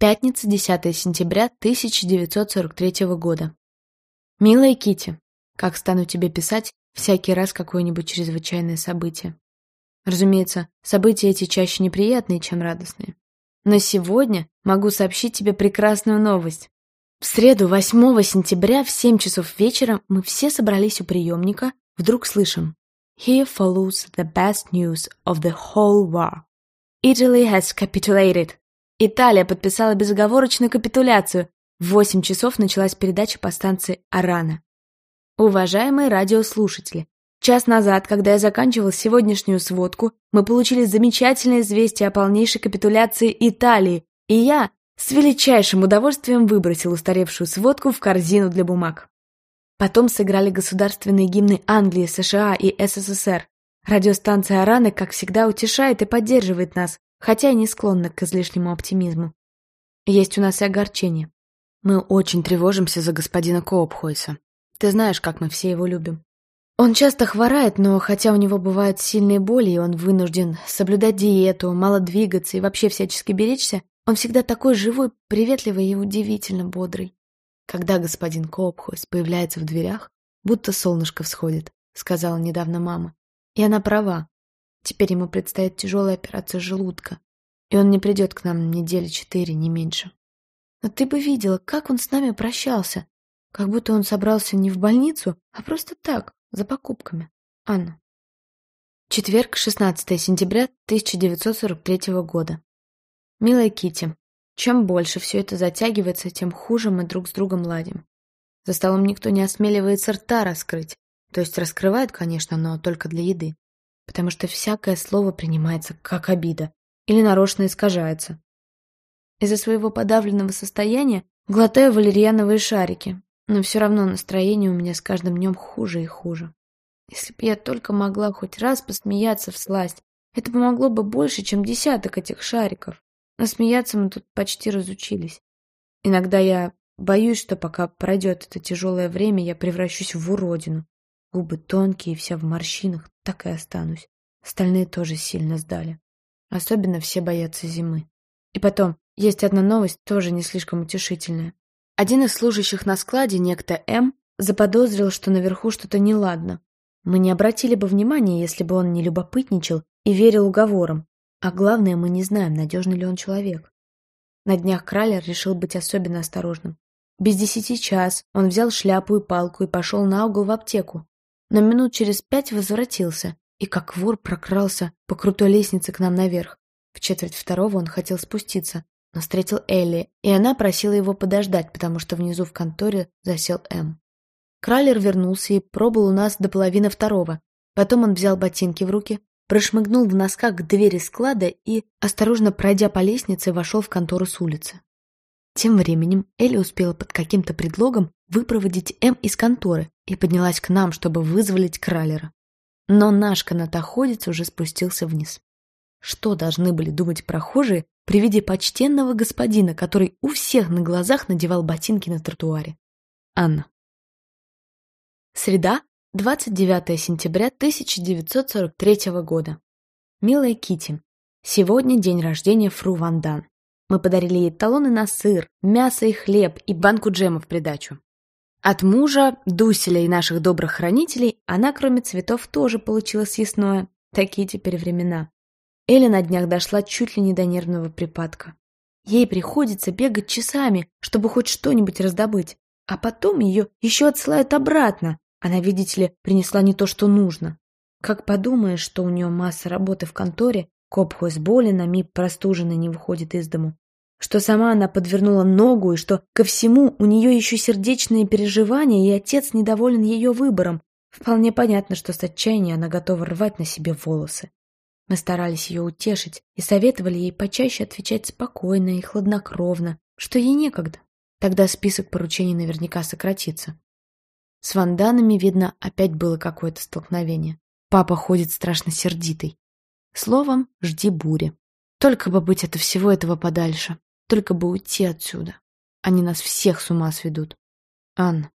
Пятница, 10 сентября 1943 года. Милая Кити, как стану тебе писать всякий раз какое-нибудь чрезвычайное событие. Разумеется, события эти чаще неприятные, чем радостные. Но сегодня могу сообщить тебе прекрасную новость. В среду, 8 сентября в 7 часов вечера мы все собрались у приемника, вдруг слышим Here follows the best news of the whole war. Italy has capitulated. Италия подписала безоговорочную капитуляцию. В 8 часов началась передача по станции Арана. Уважаемые радиослушатели, час назад, когда я заканчивал сегодняшнюю сводку, мы получили замечательное известие о полнейшей капитуляции Италии, и я с величайшим удовольствием выбросил устаревшую сводку в корзину для бумаг. Потом сыграли государственные гимны Англии, США и СССР. Радиостанция Араны, как всегда, утешает и поддерживает нас, хотя и не склонна к излишнему оптимизму. Есть у нас и огорчение. Мы очень тревожимся за господина Коопхойса. Ты знаешь, как мы все его любим. Он часто хворает, но хотя у него бывают сильные боли, и он вынужден соблюдать диету, мало двигаться и вообще всячески беречься, он всегда такой живой, приветливый и удивительно бодрый. Когда господин Коопхойс появляется в дверях, будто солнышко всходит, сказала недавно мама. И она права. Теперь ему предстоит тяжелая операция желудка, и он не придет к нам недели четыре, не меньше. Но ты бы видела, как он с нами прощался, как будто он собрался не в больницу, а просто так, за покупками. Анна. Четверг, 16 сентября 1943 года. Милая Кити, чем больше все это затягивается, тем хуже мы друг с другом ладим. За столом никто не осмеливается рта раскрыть. То есть раскрывают, конечно, но только для еды. Потому что всякое слово принимается как обида или нарочно искажается. Из-за своего подавленного состояния глотаю валерьяновые шарики, но все равно настроение у меня с каждым днем хуже и хуже. Если бы я только могла хоть раз посмеяться в сласть, это помогло бы больше, чем десяток этих шариков. Но смеяться мы тут почти разучились. Иногда я боюсь, что пока пройдет это тяжелое время, я превращусь в уродину. Губы тонкие, вся в морщинах, так и останусь. Остальные тоже сильно сдали. Особенно все боятся зимы. И потом, есть одна новость, тоже не слишком утешительная. Один из служащих на складе, некто М, заподозрил, что наверху что-то неладно. Мы не обратили бы внимания, если бы он не любопытничал и верил уговорам, а главное, мы не знаем, надежный ли он человек. На днях Кралер решил быть особенно осторожным. Без десяти час он взял шляпу и палку и пошел на угол в аптеку. Но минут через пять возвратился и как вор прокрался по крутой лестнице к нам наверх. В четверть второго он хотел спуститься, но встретил Элли, и она просила его подождать, потому что внизу в конторе засел М. Кралер вернулся и пробыл у нас до половины второго. Потом он взял ботинки в руки, прошмыгнул в носках к двери склада и, осторожно пройдя по лестнице, вошел в контору с улицы. Тем временем Элли успела под каким-то предлогом выпроводить М из конторы и поднялась к нам, чтобы вызволить Кралера. Но наш канатоходец уже спустился вниз. Что должны были думать прохожие при виде почтенного господина, который у всех на глазах надевал ботинки на тротуаре? Анна. Среда, 29 сентября 1943 года. Милая Кити, сегодня день рождения Фру Вандан. Мы подарили ей талоны на сыр, мясо и хлеб и банку джема в придачу. От мужа, Дуселя и наших добрых хранителей она, кроме цветов, тоже получила съестное. Такие теперь времена. Эля на днях дошла чуть ли не до нервного припадка. Ей приходится бегать часами, чтобы хоть что-нибудь раздобыть. А потом ее еще отсылают обратно, она, видите ли, принесла не то, что нужно. Как подумаешь, что у нее масса работы в конторе, Копхойс болен, а Мип простуженный не выходит из дому. Что сама она подвернула ногу, и что ко всему у нее еще сердечные переживания, и отец недоволен ее выбором. Вполне понятно, что с отчаяния она готова рвать на себе волосы. Мы старались ее утешить и советовали ей почаще отвечать спокойно и хладнокровно, что ей некогда. Тогда список поручений наверняка сократится. С ванданами, видно, опять было какое-то столкновение. Папа ходит страшно сердитый. Словом, жди бури. Только бы быть от всего этого подальше. Только бы уйти отсюда. Они нас всех с ума сведут. Анна.